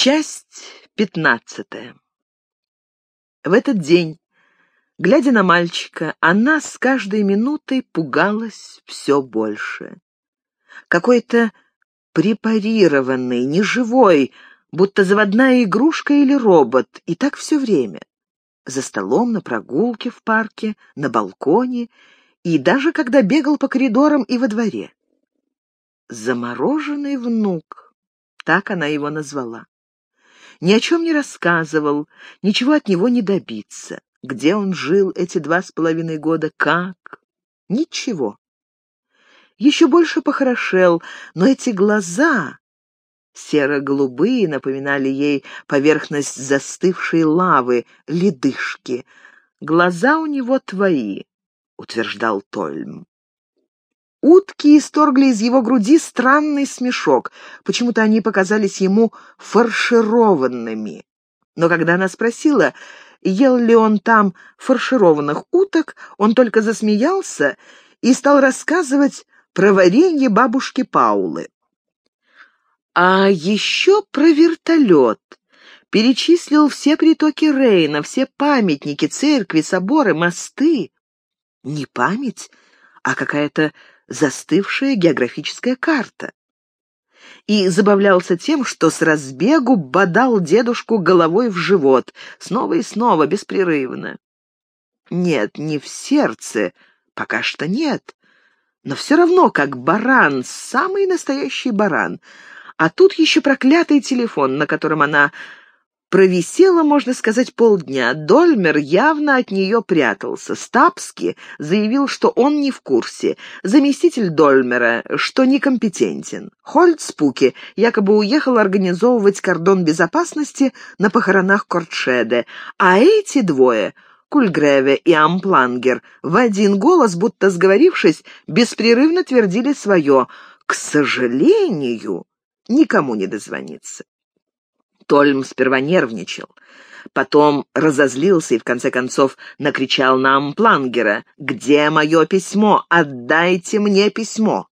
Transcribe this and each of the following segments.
Часть пятнадцатая. В этот день, глядя на мальчика, она с каждой минутой пугалась все больше. Какой-то препарированный, неживой, будто заводная игрушка или робот, и так все время. За столом, на прогулке в парке, на балконе и даже когда бегал по коридорам и во дворе. «Замороженный внук», так она его назвала ни о чем не рассказывал, ничего от него не добиться. Где он жил эти два с половиной года, как? Ничего. Еще больше похорошел, но эти глаза, серо-голубые, напоминали ей поверхность застывшей лавы, ледышки. «Глаза у него твои», — утверждал Тольм. Утки исторгли из его груди странный смешок. Почему-то они показались ему фаршированными. Но когда она спросила, ел ли он там фаршированных уток, он только засмеялся и стал рассказывать про варенье бабушки Паулы. А еще про вертолет. Перечислил все притоки Рейна, все памятники, церкви, соборы, мосты. Не память, а какая-то застывшая географическая карта. И забавлялся тем, что с разбегу бодал дедушку головой в живот, снова и снова, беспрерывно. Нет, не в сердце, пока что нет, но все равно как баран, самый настоящий баран. А тут еще проклятый телефон, на котором она Провисела, можно сказать, полдня. Дольмер явно от нее прятался. Стапски заявил, что он не в курсе. Заместитель Дольмера, что некомпетентен. Хольцпуки якобы уехал организовывать кордон безопасности на похоронах Кортшеде. А эти двое... Кульгреве и Амплангер в один голос, будто сговорившись, беспрерывно твердили свое «К сожалению, никому не дозвониться». Тольм сперва нервничал. Потом разозлился и, в конце концов, накричал на Амплангера «Где мое письмо? Отдайте мне письмо!»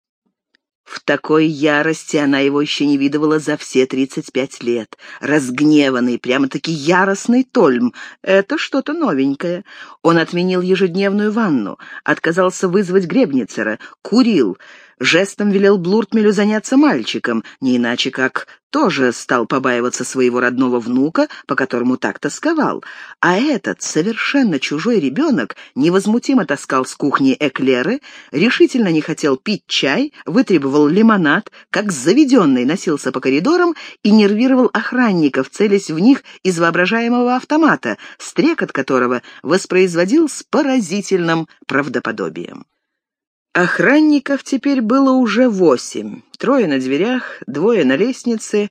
В такой ярости она его еще не видывала за все тридцать пять лет. Разгневанный, прямо-таки яростный Тольм. Это что-то новенькое. Он отменил ежедневную ванну, отказался вызвать Гребницера, курил, жестом велел Блуртмелю заняться мальчиком, не иначе как тоже стал побаиваться своего родного внука, по которому так тосковал. А этот, совершенно чужой ребенок, невозмутимо таскал с кухни эклеры, решительно не хотел пить чай, вытребовал лимонад, как заведенный носился по коридорам и нервировал охранников, целясь в них из воображаемого автомата, стрекот которого воспроизводил с поразительным правдоподобием. Охранников теперь было уже восемь. Трое на дверях, двое на лестнице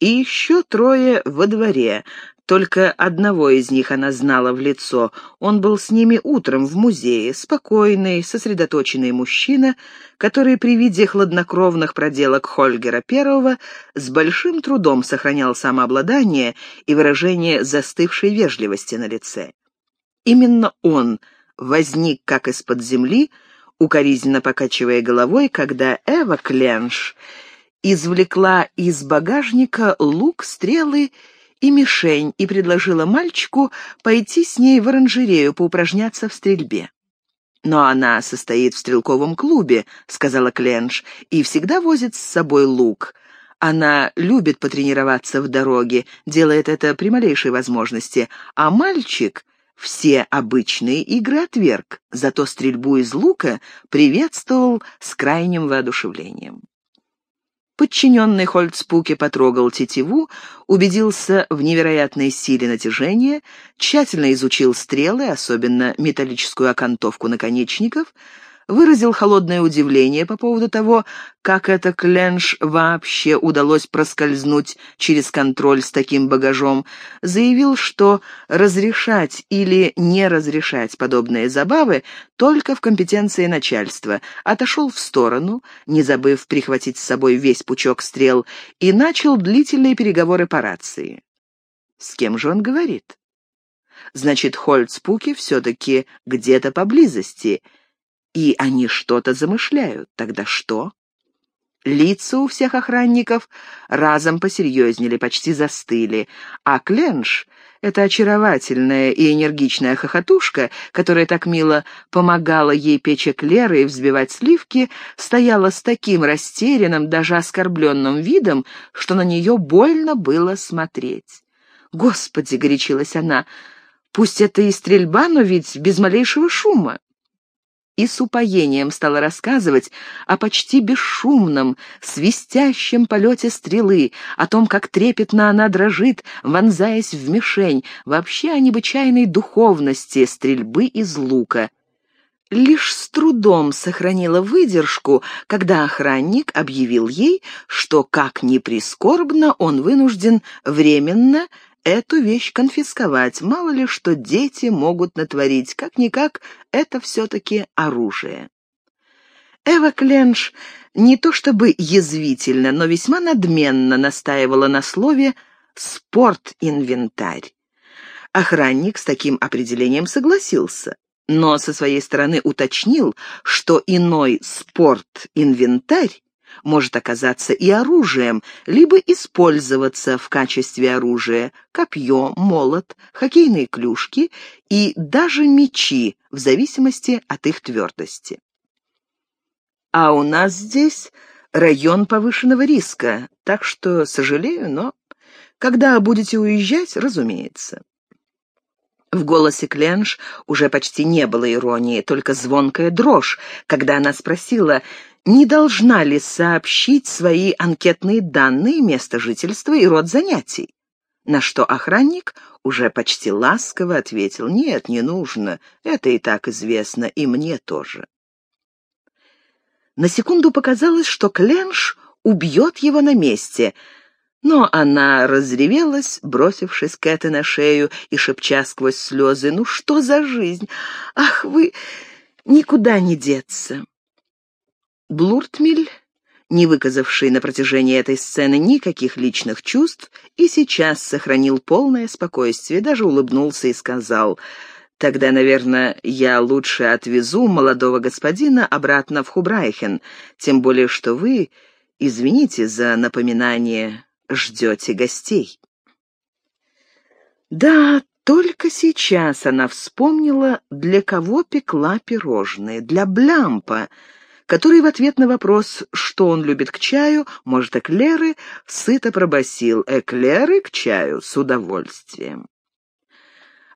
и еще трое во дворе. Только одного из них она знала в лицо. Он был с ними утром в музее, спокойный, сосредоточенный мужчина, который при виде хладнокровных проделок Хольгера I с большим трудом сохранял самообладание и выражение застывшей вежливости на лице. Именно он возник как из-под земли, укоризненно покачивая головой, когда Эва Кленш извлекла из багажника лук, стрелы и мишень и предложила мальчику пойти с ней в оранжерею поупражняться в стрельбе. «Но она состоит в стрелковом клубе», — сказала Кленш, — «и всегда возит с собой лук. Она любит потренироваться в дороге, делает это при малейшей возможности, а мальчик все обычные игры отверг, зато стрельбу из лука приветствовал с крайним воодушевлением. Подчиненный Хольцпуке потрогал тетиву, убедился в невероятной силе натяжения, тщательно изучил стрелы, особенно металлическую окантовку наконечников, выразил холодное удивление по поводу того, как это Кленш вообще удалось проскользнуть через контроль с таким багажом, заявил, что разрешать или не разрешать подобные забавы только в компетенции начальства, отошел в сторону, не забыв прихватить с собой весь пучок стрел, и начал длительные переговоры по рации. С кем же он говорит? Значит, Хольцпуки все-таки где-то поблизости — и они что-то замышляют. Тогда что? Лица у всех охранников разом посерьезнели, почти застыли, а Кленш, эта очаровательная и энергичная хохотушка, которая так мило помогала ей печь эклеры и взбивать сливки, стояла с таким растерянным, даже оскорбленным видом, что на нее больно было смотреть. «Господи!» — горячилась она — Пусть это и стрельба, но ведь без малейшего шума. И с упоением стала рассказывать о почти бесшумном, свистящем полете стрелы, о том, как трепетно она дрожит, вонзаясь в мишень, вообще о необычайной духовности стрельбы из лука. Лишь с трудом сохранила выдержку, когда охранник объявил ей, что, как ни прискорбно, он вынужден временно эту вещь конфисковать. Мало ли что дети могут натворить. Как-никак, это все-таки оружие. Эва Кленш не то чтобы язвительно, но весьма надменно настаивала на слове «спорт-инвентарь». Охранник с таким определением согласился, но со своей стороны уточнил, что иной спорт-инвентарь может оказаться и оружием, либо использоваться в качестве оружия копье, молот, хоккейные клюшки и даже мечи, в зависимости от их твердости. А у нас здесь район повышенного риска, так что сожалею, но когда будете уезжать, разумеется. В голосе Кленш уже почти не было иронии, только звонкая дрожь, когда она спросила, не должна ли сообщить свои анкетные данные, место жительства и род занятий. На что охранник уже почти ласково ответил, «Нет, не нужно, это и так известно, и мне тоже». На секунду показалось, что Кленш убьет его на месте, но она разревелась, бросившись Кэте на шею и шепча сквозь слезы, «Ну что за жизнь? Ах, вы никуда не деться!» Блуртмиль, не выказавший на протяжении этой сцены никаких личных чувств, и сейчас сохранил полное спокойствие, даже улыбнулся и сказал, «Тогда, наверное, я лучше отвезу молодого господина обратно в Хубрайхен, тем более что вы, извините за напоминание, ждете гостей». Да, только сейчас она вспомнила, для кого пекла пирожные, для Блямпа, который в ответ на вопрос, что он любит к чаю, может, эклеры, сыто пробасил «Эклеры к чаю с удовольствием».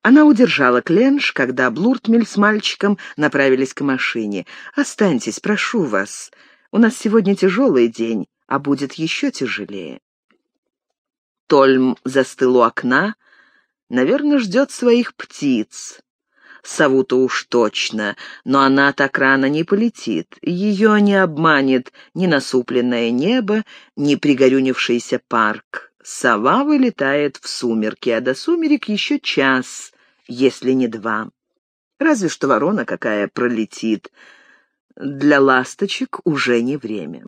Она удержала Кленш, когда Блуртмель с мальчиком направились к машине. «Останьтесь, прошу вас. У нас сегодня тяжелый день, а будет еще тяжелее». Тольм застыл у окна, наверное, ждет своих птиц. Сову-то уж точно, но она так рано не полетит. Ее не обманет ни насупленное небо, ни пригорюнившийся парк. Сова вылетает в сумерки, а до сумерек еще час, если не два. Разве что ворона какая пролетит. Для ласточек уже не время.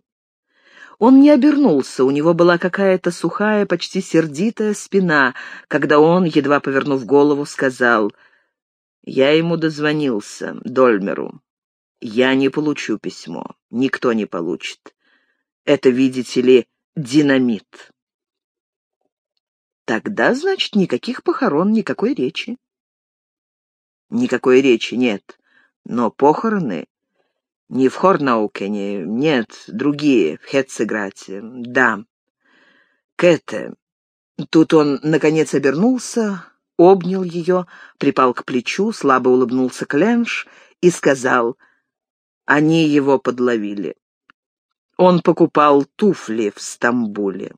Он не обернулся, у него была какая-то сухая, почти сердитая спина, когда он, едва повернув голову, сказал — я ему дозвонился, Дольмеру. Я не получу письмо. Никто не получит. Это, видите ли, динамит. Тогда, значит, никаких похорон, никакой речи. Никакой речи нет. Но похороны не в Хорнаукене, нет, другие, в Хетцеграте, да. Кэте. Тут он, наконец, обернулся, обнял ее, припал к плечу, слабо улыбнулся Кленш и сказал, они его подловили. Он покупал туфли в Стамбуле.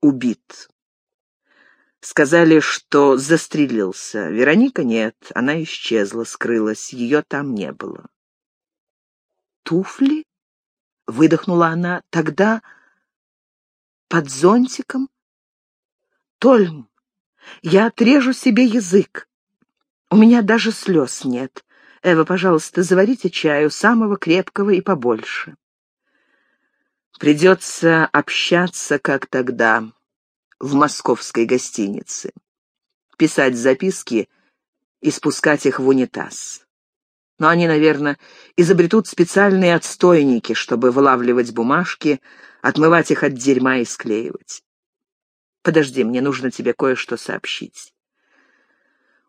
Убит. Сказали, что застрелился. Вероника нет, она исчезла, скрылась, ее там не было. «Туфли?» — выдохнула она. «Тогда под зонтиком?» «Тольм, я отрежу себе язык. У меня даже слез нет. Эва, пожалуйста, заварите чаю, самого крепкого и побольше. Придется общаться, как тогда, в московской гостинице. Писать записки и спускать их в унитаз. Но они, наверное, изобретут специальные отстойники, чтобы вылавливать бумажки, отмывать их от дерьма и склеивать. Подожди, мне нужно тебе кое-что сообщить.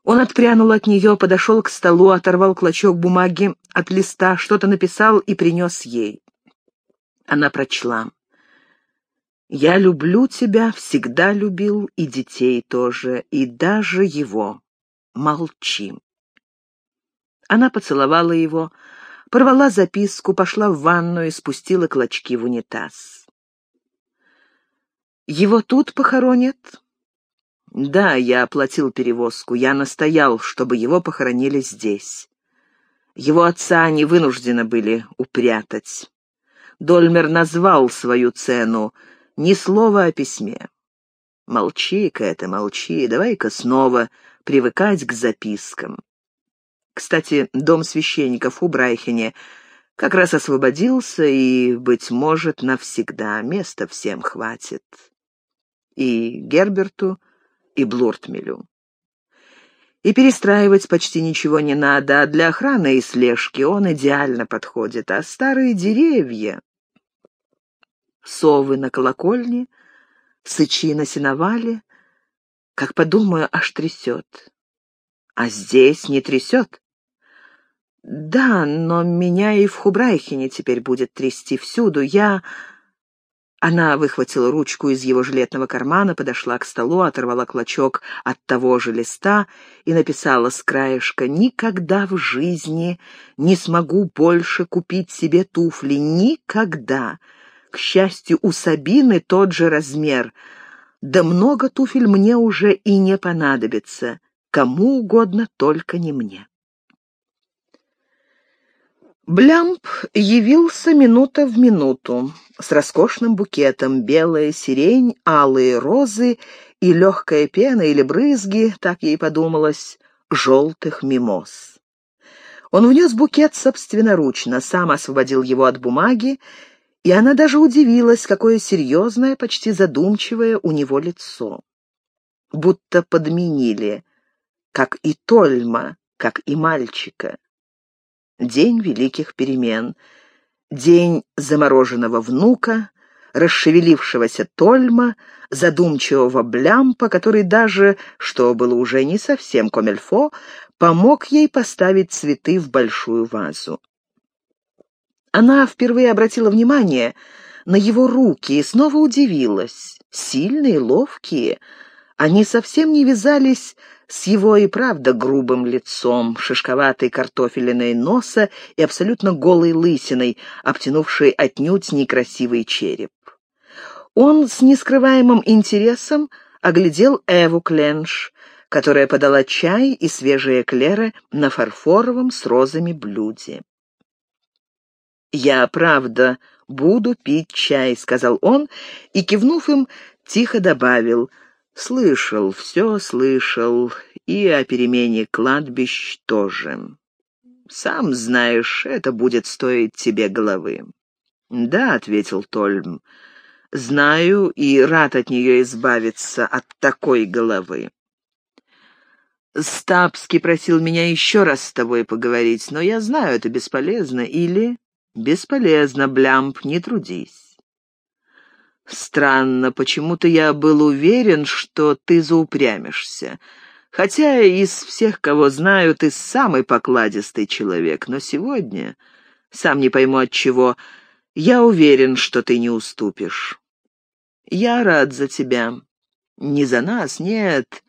Он отпрянул от нее, подошел к столу, оторвал клочок бумаги от листа, что-то написал и принес ей. Она прочла. «Я люблю тебя, всегда любил, и детей тоже, и даже его. Молчи». Она поцеловала его, порвала записку, пошла в ванную и спустила клочки в унитаз. «Его тут похоронят?» «Да, я оплатил перевозку. Я настоял, чтобы его похоронили здесь. Его отца они вынуждены были упрятать. Дольмер назвал свою цену, ни слова о письме. Молчи-ка это, молчи, давай-ка снова привыкать к запискам. Кстати, дом священников у Брайхене как раз освободился, и, быть может, навсегда места всем хватит. И Герберту, и Блуртмелю. И перестраивать почти ничего не надо, а для охраны и слежки он идеально подходит. А старые деревья... Совы на колокольне, сычи на сеновале. Как подумаю, аж трясет. А здесь не трясет. «Да, но меня и в Хубрайхене теперь будет трясти всюду. Я...» Она выхватила ручку из его жилетного кармана, подошла к столу, оторвала клочок от того же листа и написала с краешка «Никогда в жизни не смогу больше купить себе туфли. Никогда!» К счастью, у Сабины тот же размер. Да много туфель мне уже и не понадобится. Кому угодно, только не мне. Блямп явился минута в минуту с роскошным букетом, белая сирень, алые розы и легкая пена или брызги, так ей подумалось, желтых мимоз. Он внес букет собственноручно, сам освободил его от бумаги, и она даже удивилась, какое серьезное, почти задумчивое у него лицо. Будто подменили, как и Тольма, как и мальчика. День великих перемен. День замороженного внука, расшевелившегося Тольма, задумчивого Блямпа, который даже, что было уже не совсем комельфо, помог ей поставить цветы в большую вазу. Она впервые обратила внимание на его руки и снова удивилась. Сильные, ловкие, они совсем не вязались с его и правда грубым лицом, шишковатой картофелиной носа и абсолютно голой лысиной, обтянувшей отнюдь некрасивый череп. Он с нескрываемым интересом оглядел Эву Кленш, которая подала чай и свежие эклеры на фарфоровом с розами блюде. «Я, правда, буду пить чай», — сказал он, и, кивнув им, тихо добавил — Слышал, все слышал, и о перемене кладбищ тоже. Сам знаешь, это будет стоить тебе головы. «Да», — ответил Тольм, — «знаю и рад от нее избавиться, от такой головы». Стапский просил меня еще раз с тобой поговорить, но я знаю, это бесполезно. Или бесполезно, Блямп, не трудись. Странно, почему-то я был уверен, что ты заупрямишься. Хотя из всех, кого знаю, ты самый покладистый человек. Но сегодня, сам не пойму от чего, я уверен, что ты не уступишь. Я рад за тебя. Не за нас, нет,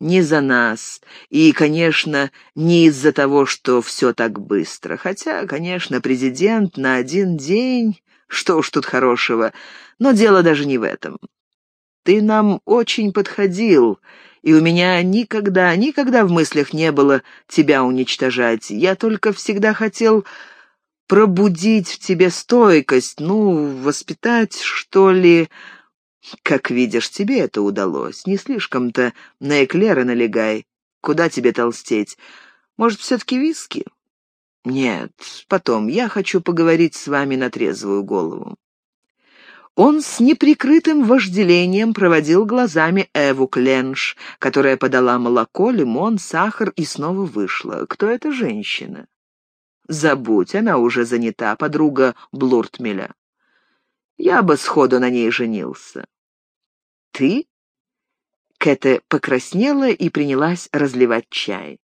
не за нас. И, конечно, не из-за того, что все так быстро. Хотя, конечно, президент на один день... Что уж тут хорошего. Но дело даже не в этом. Ты нам очень подходил, и у меня никогда, никогда в мыслях не было тебя уничтожать. Я только всегда хотел пробудить в тебе стойкость, ну, воспитать, что ли. Как видишь, тебе это удалось. Не слишком-то на эклеры налегай. Куда тебе толстеть? Может, все-таки виски? Нет, потом. Я хочу поговорить с вами на трезвую голову. Он с неприкрытым вожделением проводил глазами Эву Кленш, которая подала молоко, лимон, сахар и снова вышла. Кто эта женщина? Забудь, она уже занята, подруга Блуртмеля. Я бы сходу на ней женился. Ты? Кэте покраснела и принялась разливать чай.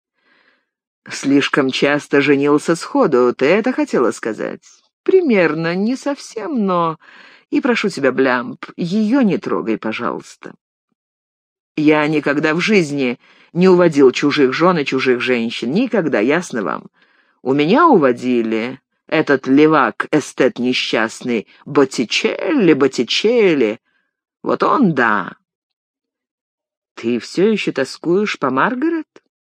Слишком часто женился сходу, ты это хотела сказать? Примерно, не совсем, но... И прошу тебя, Блямп, ее не трогай, пожалуйста. Я никогда в жизни не уводил чужих жен и чужих женщин. Никогда, ясно вам? У меня уводили этот левак, эстет несчастный, Боттичелли, Боттичелли. Вот он, да. Ты все еще тоскуешь по Маргарет?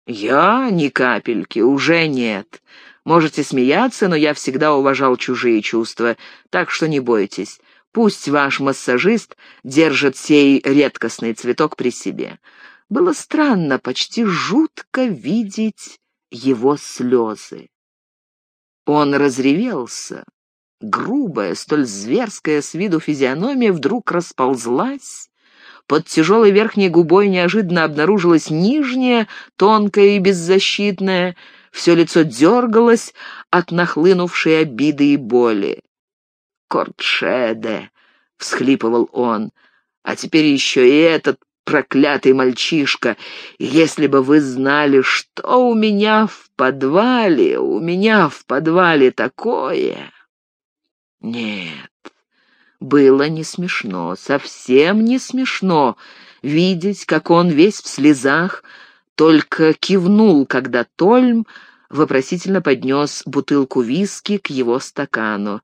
Я? Ни капельки, уже нет. Можете смеяться, но я всегда уважал чужие чувства, так что не бойтесь. Пусть ваш массажист держит сей редкостный цветок при себе. Было странно, почти жутко видеть его слезы. Он разревелся. Грубая, столь зверская с виду физиономия вдруг расползлась. Под тяжелой верхней губой неожиданно обнаружилась нижняя, тонкая и беззащитная. Все лицо дергалось от нахлынувшей обиды и боли. «Кортшеде!» — всхлипывал он. «А теперь еще и этот проклятый мальчишка, если бы вы знали, что у меня в подвале, у меня в подвале такое. Нет, было не смешно, совсем не смешно видеть, как он весь в слезах, только кивнул, когда Тольм вопросительно поднес бутылку виски к его стакану.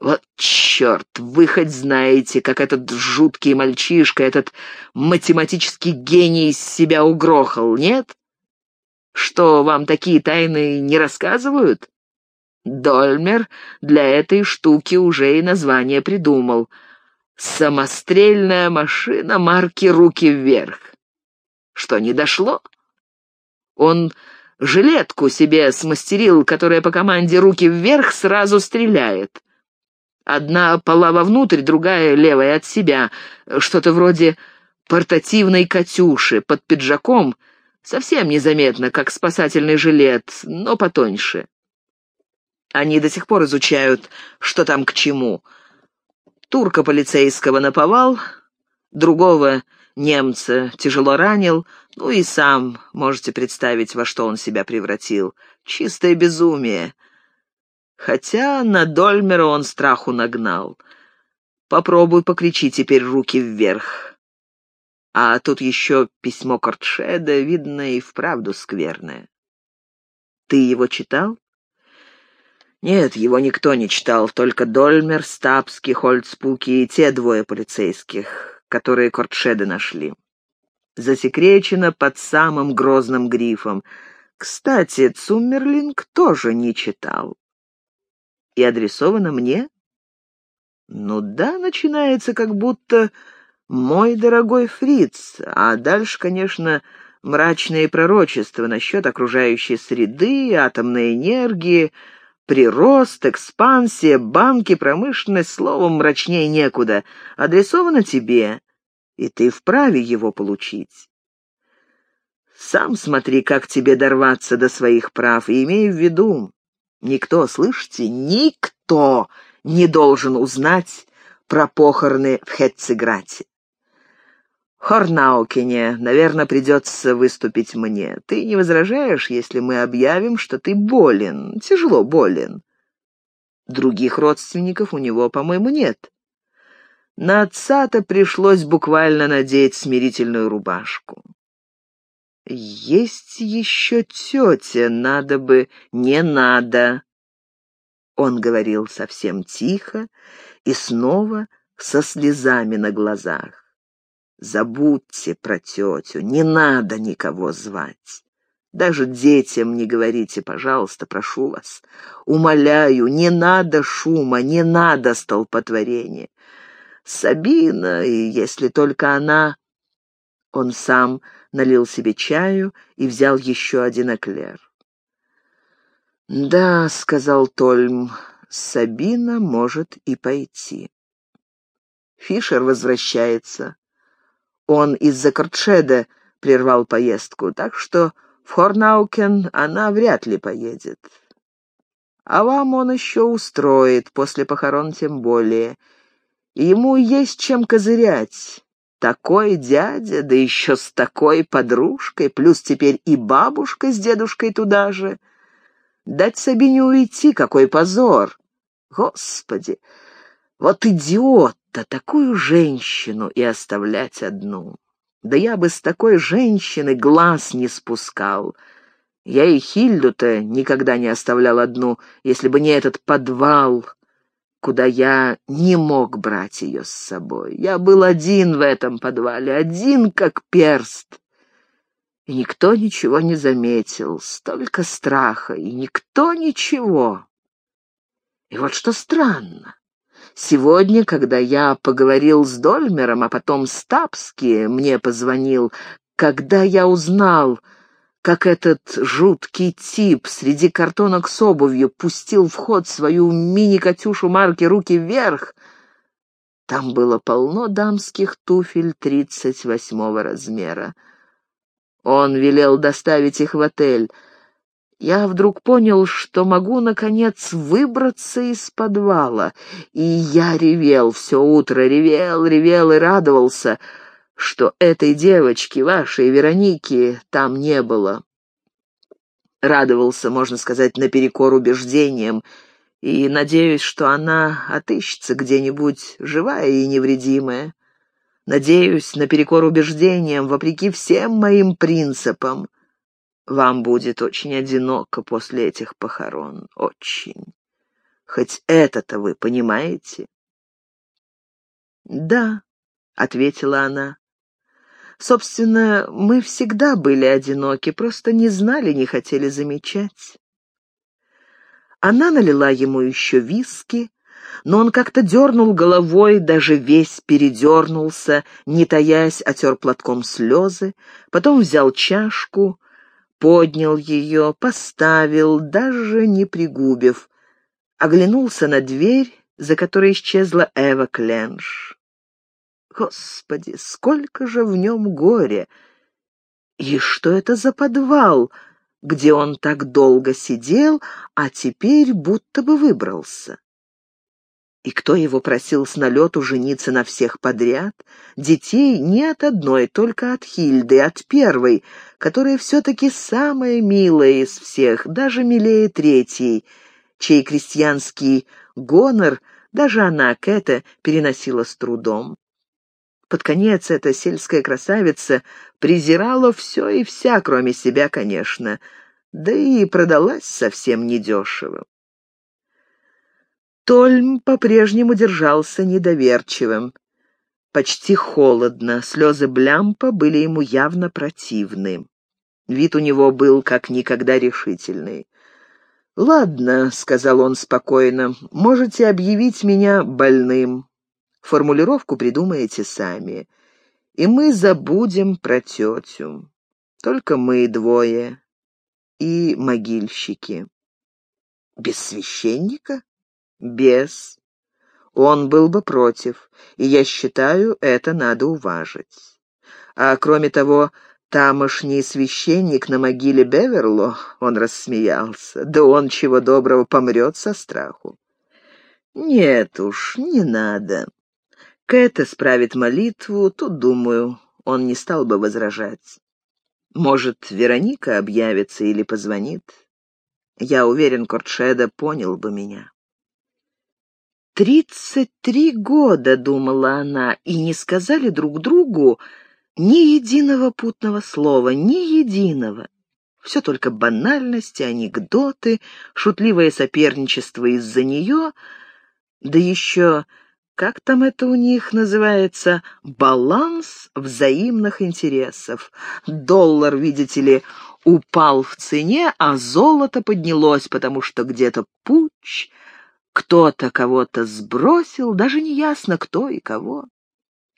Вот черт, вы хоть знаете, как этот жуткий мальчишка, этот математический гений из себя угрохал, нет? Что, вам такие тайны не рассказывают? Дольмер для этой штуки уже и название придумал. «Самострельная машина марки «Руки вверх». Что, не дошло? Он жилетку себе смастерил, которая по команде «Руки вверх» сразу стреляет. Одна пола вовнутрь, другая левая от себя. Что-то вроде портативной «Катюши» под пиджаком. Совсем незаметно, как спасательный жилет, но потоньше. Они до сих пор изучают, что там к чему. Турка полицейского наповал, другого немца тяжело ранил, ну и сам можете представить, во что он себя превратил. Чистое безумие. Хотя на Дольмера он страху нагнал. Попробуй покричи теперь руки вверх. А тут еще письмо Кортшеда, видно, и вправду скверное. Ты его читал? Нет, его никто не читал, только Дольмер, Стапский, Хольцпуки и те двое полицейских, которые Кортшеды нашли. Засекречено под самым грозным грифом. Кстати, Цуммерлинг тоже не читал и адресовано мне? Ну да, начинается как будто «мой дорогой фриц», а дальше, конечно, мрачные пророчества насчет окружающей среды, атомной энергии, прирост, экспансия, банки, промышленность, словом, мрачнее некуда. Адресовано тебе, и ты вправе его получить. Сам смотри, как тебе дорваться до своих прав, и имей в виду, Никто, слышите, никто не должен узнать про похороны в Хетцеграте. Хорнаукине, наверное, придется выступить мне. Ты не возражаешь, если мы объявим, что ты болен, тяжело болен? Других родственников у него, по-моему, нет. На отца-то пришлось буквально надеть смирительную рубашку. Есть еще тетя, надо бы... Не надо. Он говорил совсем тихо и снова со слезами на глазах. Забудьте про тетю, не надо никого звать. Даже детям не говорите, пожалуйста, прошу вас. Умоляю, не надо шума, не надо столпотворения. Сабина, если только она... Он сам налил себе чаю и взял еще один эклер. «Да», — сказал Тольм, — «Сабина может и пойти». Фишер возвращается. Он из-за Кортшеда прервал поездку, так что в Хорнаукен она вряд ли поедет. А вам он еще устроит, после похорон тем более. Ему есть чем козырять. Такой дядя, да еще с такой подружкой, плюс теперь и бабушка с дедушкой туда же. Дать Сабине уйти, какой позор! Господи, вот идиот-то такую женщину и оставлять одну. Да я бы с такой женщины глаз не спускал. Я и Хильду-то никогда не оставлял одну, если бы не этот подвал, куда я не мог брать ее с собой. Я был один в этом подвале, один как перст. И никто ничего не заметил, столько страха, и никто ничего. И вот что странно. Сегодня, когда я поговорил с Дольмером, а потом с мне позвонил, когда я узнал, как этот жуткий тип среди картонок с обувью пустил в ход свою мини-катюшу марки «Руки вверх», там было полно дамских туфель тридцать восьмого размера. Он велел доставить их в отель. Я вдруг понял, что могу, наконец, выбраться из подвала. И я ревел все утро, ревел, ревел и радовался — что этой девочки, вашей Вероники, там не было. Радовался, можно сказать, наперекор убеждениям, и надеюсь, что она отыщется где-нибудь, живая и невредимая. Надеюсь, наперекор убеждениям, вопреки всем моим принципам, вам будет очень одиноко после этих похорон. Очень. Хоть это-то вы понимаете? «Да», — ответила она. Собственно, мы всегда были одиноки, просто не знали, не хотели замечать. Она налила ему еще виски, но он как-то дернул головой, даже весь передернулся, не таясь, отер платком слезы, потом взял чашку, поднял ее, поставил, даже не пригубив, оглянулся на дверь, за которой исчезла Эва Кленш. Господи, сколько же в нем горя! И что это за подвал, где он так долго сидел, а теперь будто бы выбрался? И кто его просил с налету жениться на всех подряд? Детей не от одной, только от Хильды, от первой, которая все-таки самая милая из всех, даже милее третьей, чей крестьянский гонор даже она, Кэта, переносила с трудом. Под конец эта сельская красавица презирала все и вся, кроме себя, конечно, да и продалась совсем недешево. Тольм по-прежнему держался недоверчивым. Почти холодно, слезы Блямпа были ему явно противны. Вид у него был как никогда решительный. «Ладно», — сказал он спокойно, — «можете объявить меня больным. Формулировку придумаете сами. И мы забудем про тетю. Только мы двое. И могильщики. Без священника? Без. Он был бы против, и я считаю, это надо уважить. А кроме того, тамошний священник на могиле Беверло, он рассмеялся, да он чего доброго помрет со страху. Нет уж, не надо. Кэт справит молитву, тут, думаю, он не стал бы возражать. Может, Вероника объявится или позвонит? Я уверен, Кортшеда понял бы меня. «Тридцать три года», — думала она, — и не сказали друг другу ни единого путного слова, ни единого. Все только банальности, анекдоты, шутливое соперничество из-за нее, да еще как там это у них называется, баланс взаимных интересов. Доллар, видите ли, упал в цене, а золото поднялось, потому что где-то путь, кто-то кого-то сбросил, даже не ясно, кто и кого.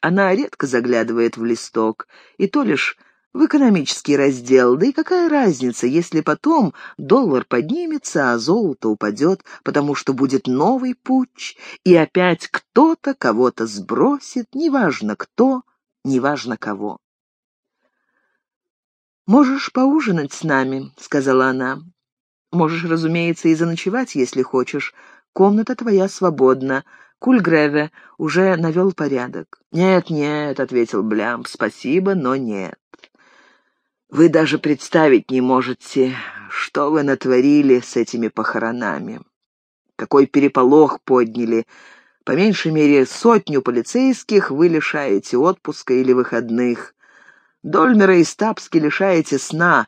Она редко заглядывает в листок, и то лишь в экономический раздел, да и какая разница, если потом доллар поднимется, а золото упадет, потому что будет новый путь, и опять кто-то кого-то сбросит, неважно кто, неважно кого. «Можешь поужинать с нами», — сказала она. Можешь, разумеется, и заночевать, если хочешь. Комната твоя свободна. Кульгреве уже навел порядок. «Нет, нет», — ответил Блямп, — «спасибо, но нет». «Вы даже представить не можете, что вы натворили с этими похоронами. Какой переполох подняли. По меньшей мере сотню полицейских вы лишаете отпуска или выходных. Дольмера и Стапски лишаете сна,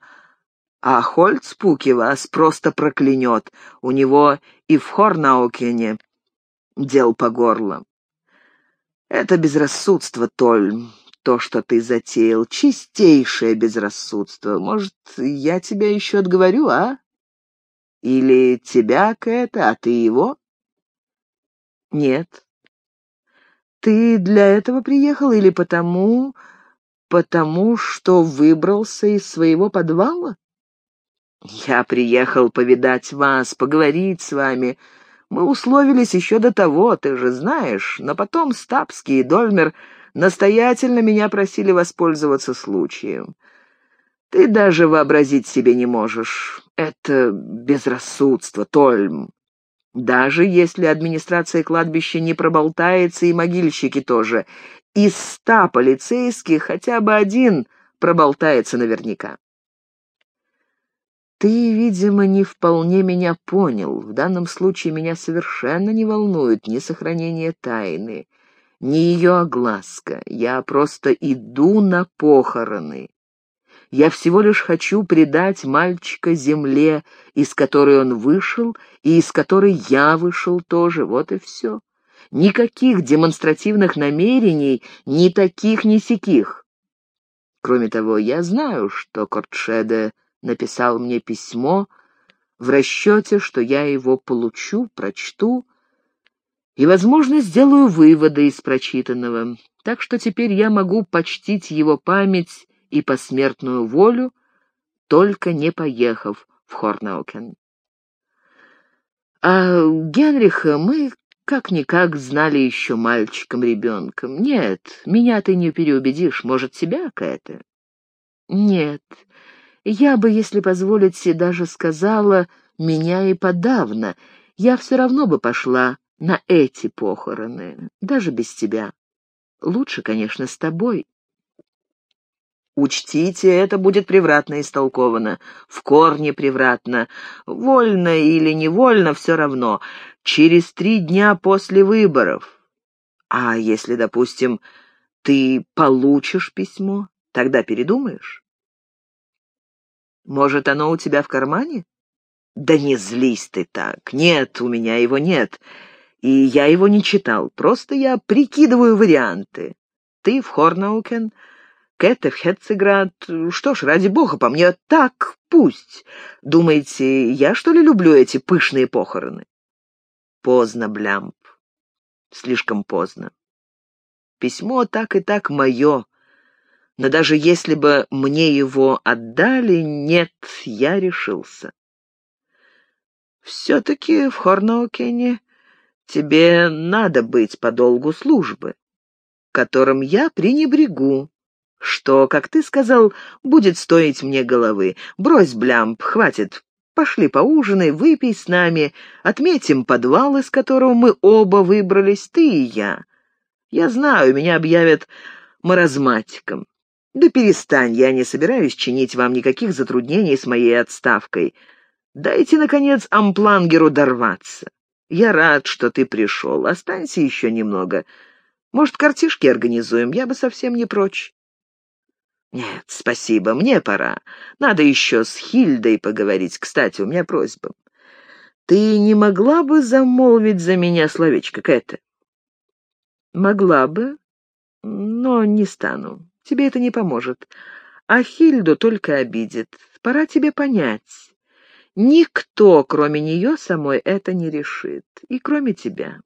а Хольцпуки вас просто проклянет. У него и в Хорнаукене дел по горло. Это безрассудство, Тольм, то, что ты затеял, чистейшее безрассудство. Может, я тебя еще отговорю, а? Или тебя, Кэта, а ты его? Нет. Ты для этого приехал или потому... потому что выбрался из своего подвала? Я приехал повидать вас, поговорить с вами. Мы условились еще до того, ты же знаешь, но потом Стапский и Дольмер настоятельно меня просили воспользоваться случаем. Ты даже вообразить себе не можешь. Это безрассудство, Тольм. Даже если администрация кладбища не проболтается, и могильщики тоже. Из ста полицейских хотя бы один проболтается наверняка. Ты, видимо, не вполне меня понял. В данном случае меня совершенно не волнует ни сохранение тайны, ни ее огласка. Я просто иду на похороны. Я всего лишь хочу предать мальчика земле, из которой он вышел, и из которой я вышел тоже. Вот и все. Никаких демонстративных намерений, ни таких, ни сяких. Кроме того, я знаю, что Кортшеде написал мне письмо в расчете, что я его получу, прочту и, возможно, сделаю выводы из прочитанного. Так что теперь я могу почтить его память и посмертную волю, только не поехав в Хорнаукен. А Генриха мы как-никак знали еще мальчиком-ребенком. Нет, меня ты не переубедишь, может, тебя, Кэта? Нет, я бы, если позволить, даже сказала, меня и подавно. Я все равно бы пошла на эти похороны, даже без тебя. Лучше, конечно, с тобой. Учтите, это будет превратно истолковано, в корне превратно, вольно или невольно, все равно, через три дня после выборов. А если, допустим, ты получишь письмо, тогда передумаешь? Может, оно у тебя в кармане? Да не злись ты так. Нет, у меня его нет. И я его не читал. Просто я прикидываю варианты. Ты в Хорнаукен, Кэт в Хетцеград. Что ж, ради бога, по мне так пусть. Думаете, я что ли люблю эти пышные похороны? Поздно, Блямп. Слишком поздно. Письмо так и так мое но даже если бы мне его отдали, нет, я решился. Все-таки в Хорноукене тебе надо быть по долгу службы, которым я пренебрегу, что, как ты сказал, будет стоить мне головы. Брось, Блямп, хватит, пошли поужинай, выпей с нами, отметим подвал, из которого мы оба выбрались, ты и я. Я знаю, меня объявят маразматиком. «Да перестань, я не собираюсь чинить вам никаких затруднений с моей отставкой. Дайте, наконец, амплангеру дорваться. Я рад, что ты пришел. Останься еще немного. Может, картишки организуем? Я бы совсем не прочь». «Нет, спасибо, мне пора. Надо еще с Хильдой поговорить. Кстати, у меня просьба. Ты не могла бы замолвить за меня словечко, Кэта?» «Могла бы, но не стану. Тебе это не поможет. А Хильду только обидит. Пора тебе понять. Никто, кроме нее самой, это не решит. И кроме тебя.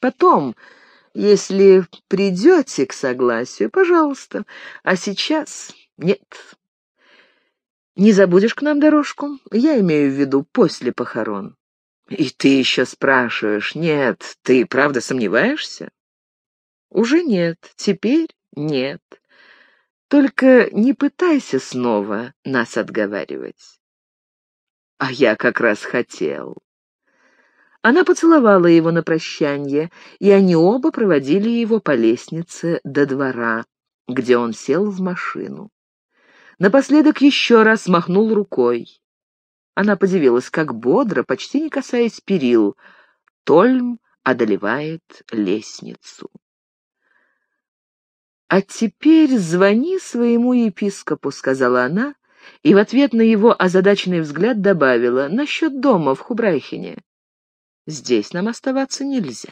Потом, если придете к согласию, пожалуйста. А сейчас нет. Не забудешь к нам дорожку? Я имею в виду после похорон. И ты еще спрашиваешь. Нет, ты правда сомневаешься? Уже нет. Теперь нет. Только не пытайся снова нас отговаривать. А я как раз хотел. Она поцеловала его на прощанье, и они оба проводили его по лестнице до двора, где он сел в машину. Напоследок еще раз махнул рукой. Она подивилась, как бодро, почти не касаясь перил, Тольм одолевает лестницу. «А теперь звони своему епископу», — сказала она, и в ответ на его озадаченный взгляд добавила «насчет дома в Хубрайхене». «Здесь нам оставаться нельзя».